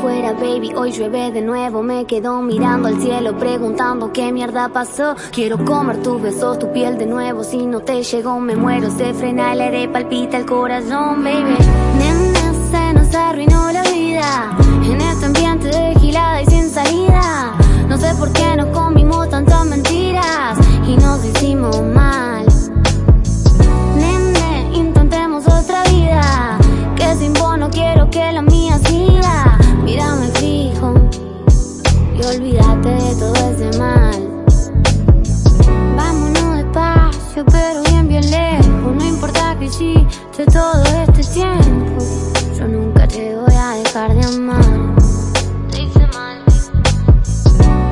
fuera, baby, hoy llueve de nuevo. Me quedo mirando al cielo, preguntando qué mierda pasó. Quiero comer tus besos, tu piel de nuevo. Si no te llegó, me muero. Se frena el aire, palpita el corazón, baby. Nena, se nos arruinó la vida. En este ambiente de gilada y sin salida. No sé por qué nos comimos tantas mentiras y nos hicimos mal. Nene, intentemos otra vida. Que sin vos no quiero que la mía siga. Hiciste todo este tiempo. Yo nunca te voy a dejar de amar. Te hice mal.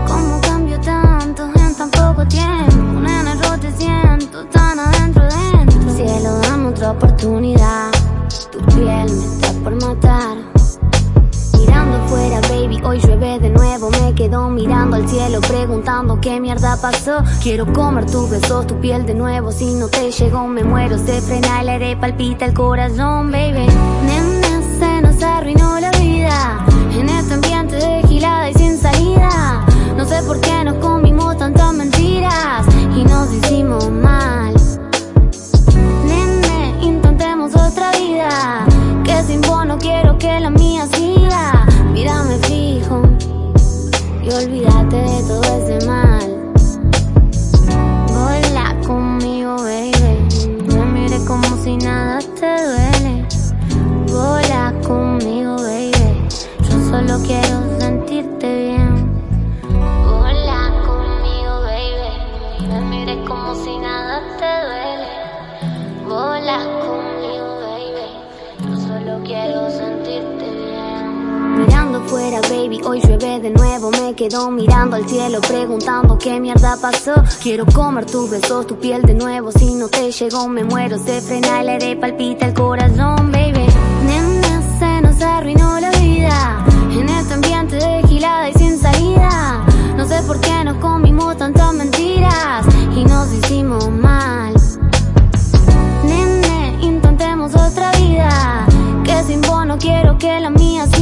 ¿Cómo cambio tanto en tan poco tiempo? Nena, yo te siento tan adentro, dentro. Cielo, dame otra oportunidad. Tu piel me está por matar. Afuera, baby, hoy llueve de nuevo. Me quedo mirando al cielo, preguntando qué mierda pasó. Quiero comer tus besos, tu piel de nuevo. Si no te llegó, me muero. Se frena el aire, palpita el corazón, baby. Nena, se nos arruinó la vida. En este ambiente de gilada y sin salida. No sé por qué nos comimos tantas mentiras y nos hicimos mal. Nene, intentemos otra vida. Que sin vos no quiero que la mía olvídate de todo ese mal. Vola conmigo, baby. Me mire como si nada te duele. Vola conmigo, baby. Yo solo quiero sentirte bien. Vola conmigo, baby. Me mire como si nada te duele. Vola conmigo, baby. Yo solo quiero sentirte bien. Mirando fuera, baby, hoy llueve de nuevo. Me quedo mirando al cielo, preguntando qué mierda pasó. Quiero comer tus besos, tu piel de nuevo. Si no te llegó, me muero. Se frena el aire, palpita el corazón, baby. Nena, se nos arruinó la vida. En este ambiente de gilada y sin salida. No sé por qué nos comimos tantas mentiras y nos hicimos mal. Nene, intentemos otra vida. Que sin vos no quiero que la mía siga.